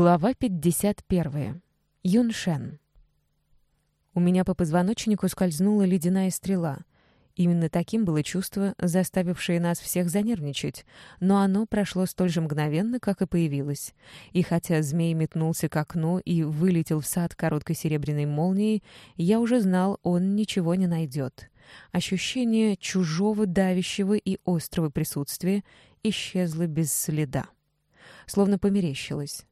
Глава 51. Юншен. У меня по позвоночнику скользнула ледяная стрела. Именно таким было чувство, заставившее нас всех занервничать, но оно прошло столь же мгновенно, как и появилось. И хотя змей метнулся к окну и вылетел в сад короткой серебряной молнией, я уже знал, он ничего не найдет. Ощущение чужого, давящего и острого присутствия исчезло без следа. Словно померещилось.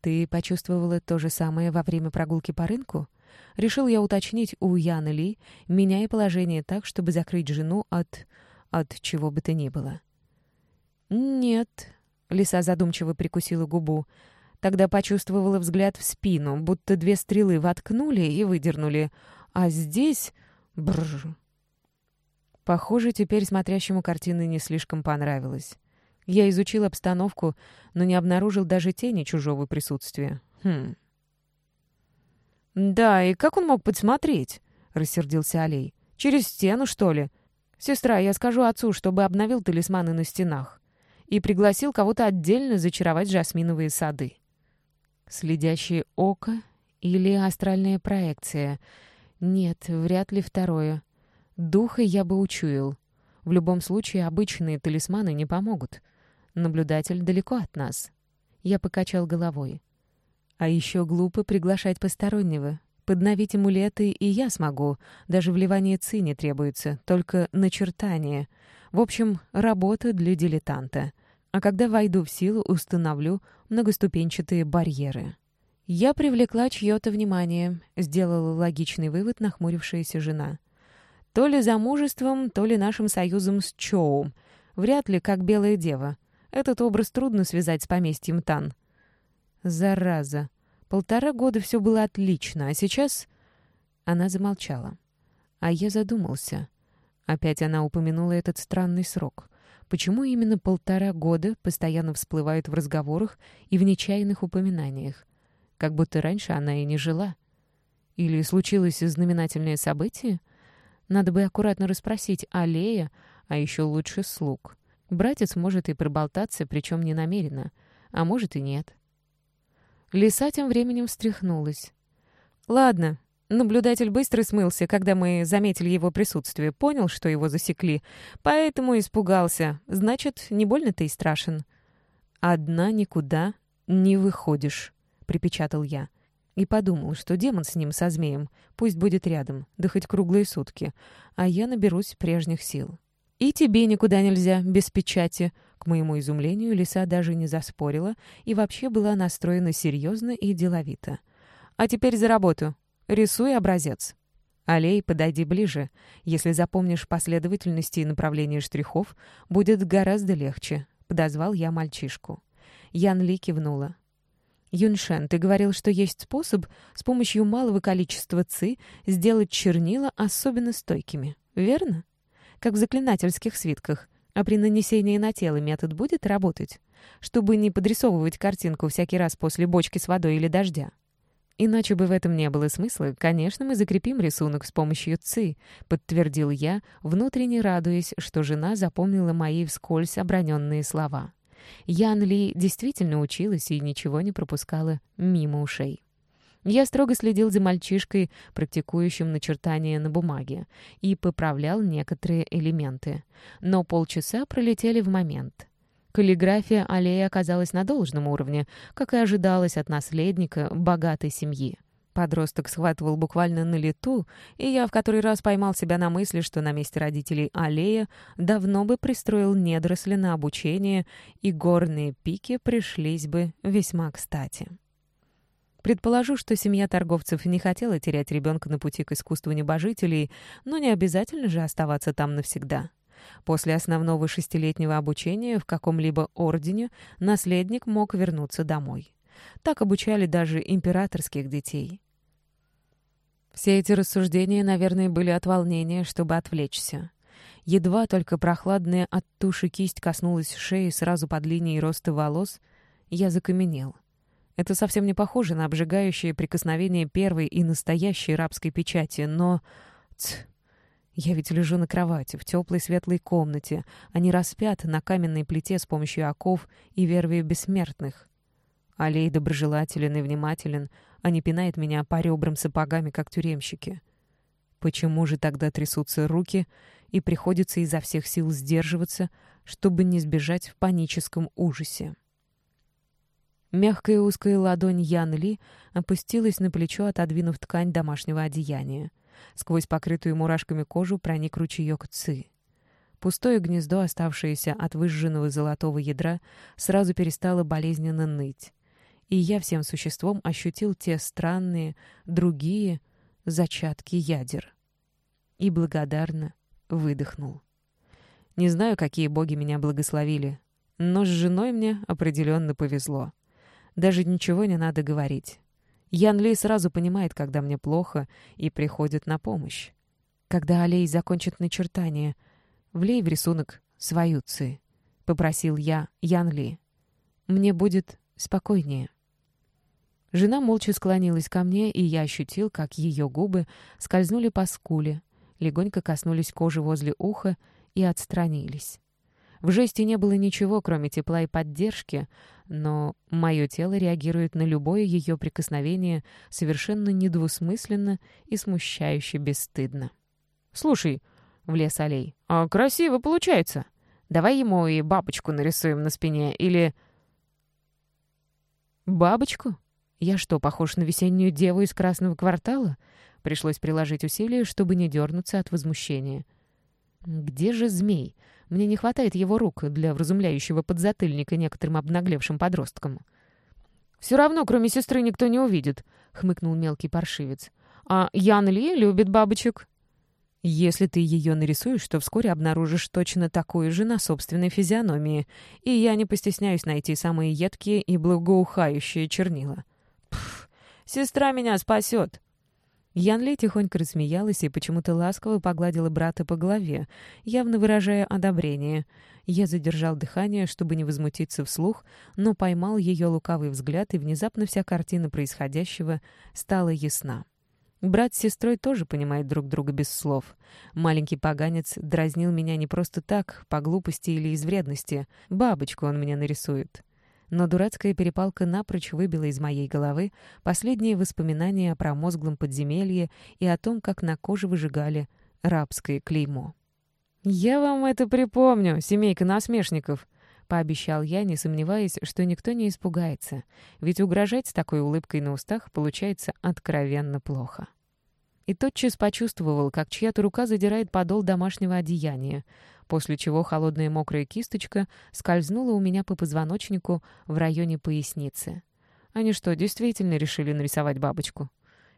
«Ты почувствовала то же самое во время прогулки по рынку?» Решил я уточнить у Яны Ли, меняя положение так, чтобы закрыть жену от... от чего бы то ни было. «Нет», — Лиса задумчиво прикусила губу. Тогда почувствовала взгляд в спину, будто две стрелы воткнули и выдернули. А здесь... Бррр. Похоже, теперь смотрящему картины не слишком понравилось. Я изучил обстановку, но не обнаружил даже тени чужого присутствия. Хм. «Да, и как он мог подсмотреть?» — рассердился Алей. «Через стену, что ли? Сестра, я скажу отцу, чтобы обновил талисманы на стенах и пригласил кого-то отдельно зачаровать жасминовые сады». Следящее око или астральная проекция? Нет, вряд ли второе. Духа я бы учуял. В любом случае, обычные талисманы не помогут. Наблюдатель далеко от нас. Я покачал головой. А еще глупо приглашать постороннего. Подновить амулеты и я смогу. Даже вливание ци не требуется, только начертание. В общем, работа для дилетанта. А когда войду в силу, установлю многоступенчатые барьеры. Я привлекла чье-то внимание, сделала логичный вывод нахмурившаяся жена. То ли замужеством, то ли нашим союзом с Чоу. Вряд ли как белая дева. Этот образ трудно связать с поместьем Тан. Зараза. Полтора года все было отлично, а сейчас... Она замолчала. А я задумался. Опять она упомянула этот странный срок. Почему именно полтора года постоянно всплывают в разговорах и в нечаянных упоминаниях? Как будто раньше она и не жила. Или случилось знаменательное событие? Надо бы аккуратно расспросить Аллея, а еще лучше слуг. Братец может и проболтаться, причем не намеренно, а может и нет. Лиса тем временем встряхнулась. «Ладно, наблюдатель быстро смылся, когда мы заметили его присутствие, понял, что его засекли, поэтому испугался. Значит, не больно ты и страшен». «Одна никуда не выходишь», — припечатал я. И подумал, что демон с ним, со змеем, пусть будет рядом, да хоть круглые сутки, а я наберусь прежних сил. «И тебе никуда нельзя, без печати». К моему изумлению, лиса даже не заспорила и вообще была настроена серьезно и деловито. «А теперь за работу. Рисуй образец». «Алей, подойди ближе. Если запомнишь последовательности и направление штрихов, будет гораздо легче», — подозвал я мальчишку. Ян Ли кивнула. «Юншен, ты говорил, что есть способ с помощью малого количества ци сделать чернила особенно стойкими, верно?» Как в заклинательских свитках. А при нанесении на тело метод будет работать, чтобы не подрисовывать картинку всякий раз после бочки с водой или дождя. Иначе бы в этом не было смысла. Конечно, мы закрепим рисунок с помощью ЦИ, подтвердил я, внутренне радуясь, что жена запомнила мои вскользь оброненные слова. Ян Ли действительно училась и ничего не пропускала мимо ушей. Я строго следил за мальчишкой, практикующим начертания на бумаге, и поправлял некоторые элементы. Но полчаса пролетели в момент. Каллиграфия аллеи оказалась на должном уровне, как и ожидалось от наследника богатой семьи. Подросток схватывал буквально на лету, и я в который раз поймал себя на мысли, что на месте родителей Аллея давно бы пристроил недоросли на обучение, и горные пики пришлись бы весьма кстати. Предположу, что семья торговцев не хотела терять ребенка на пути к искусству небожителей, но не обязательно же оставаться там навсегда. После основного шестилетнего обучения в каком-либо ордене наследник мог вернуться домой. Так обучали даже императорских детей. Все эти рассуждения, наверное, были от волнения, чтобы отвлечься. Едва только прохладная от туши кисть коснулась шеи сразу под линией роста волос, я закаменел — это совсем не похоже на обжигающее прикосновение первой и настоящей рабской печати, но... Ц... Я ведь лежу на кровати, в теплой светлой комнате, а не распят на каменной плите с помощью оков и верви бессмертных. Алей доброжелателен и внимателен, а не пинает меня по ребрам сапогами, как тюремщики. Почему же тогда трясутся руки и приходится изо всех сил сдерживаться, чтобы не сбежать в паническом ужасе? Мягкая узкая ладонь Ян Ли опустилась на плечо, отодвинув ткань домашнего одеяния. Сквозь покрытую мурашками кожу проник ручеек ци. Пустое гнездо, оставшееся от выжженного золотого ядра, сразу перестало болезненно ныть. И я всем существом ощутил те странные, другие зачатки ядер. И благодарно выдохнул. Не знаю, какие боги меня благословили, но с женой мне определенно повезло. Даже ничего не надо говорить. Ян Ли сразу понимает, когда мне плохо, и приходит на помощь. Когда Алей закончит начертание, влей в рисунок свою ци, — попросил я Ян Ли. Мне будет спокойнее. Жена молча склонилась ко мне, и я ощутил, как ее губы скользнули по скуле, легонько коснулись кожи возле уха и отстранились. В жесте не было ничего, кроме тепла и поддержки, но мое тело реагирует на любое ее прикосновение совершенно недвусмысленно и смущающе бесстыдно. «Слушай», — влез Алей, — «а красиво получается. Давай ему и бабочку нарисуем на спине, или...» «Бабочку? Я что, похож на весеннюю деву из Красного квартала?» Пришлось приложить усилия, чтобы не дернуться от возмущения. «Где же змей? Мне не хватает его рук для вразумляющего подзатыльника некоторым обнаглевшим подросткам». «Все равно, кроме сестры, никто не увидит», — хмыкнул мелкий паршивец. «А Ян Ли любит бабочек». «Если ты ее нарисуешь, то вскоре обнаружишь точно такую же на собственной физиономии, и я не постесняюсь найти самые едкие и благоухающие чернила». «Пф, сестра меня спасет», Янли тихонько рассмеялась и почему-то ласково погладила брата по голове, явно выражая одобрение. Я задержал дыхание, чтобы не возмутиться вслух, но поймал ее лукавый взгляд, и внезапно вся картина происходящего стала ясна. Брат с сестрой тоже понимают друг друга без слов. Маленький поганец дразнил меня не просто так, по глупости или из вредности. Бабочку он мне нарисует но дурацкая перепалка напрочь выбила из моей головы последние воспоминания о промозглом подземелье и о том, как на коже выжигали рабское клеймо. «Я вам это припомню, семейка насмешников», — пообещал я, не сомневаясь, что никто не испугается, ведь угрожать с такой улыбкой на устах получается откровенно плохо. И тотчас почувствовал, как чья-то рука задирает подол домашнего одеяния, после чего холодная мокрая кисточка скользнула у меня по позвоночнику в районе поясницы. Они что, действительно решили нарисовать бабочку?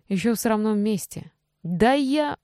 Еще в срамном месте. Да я...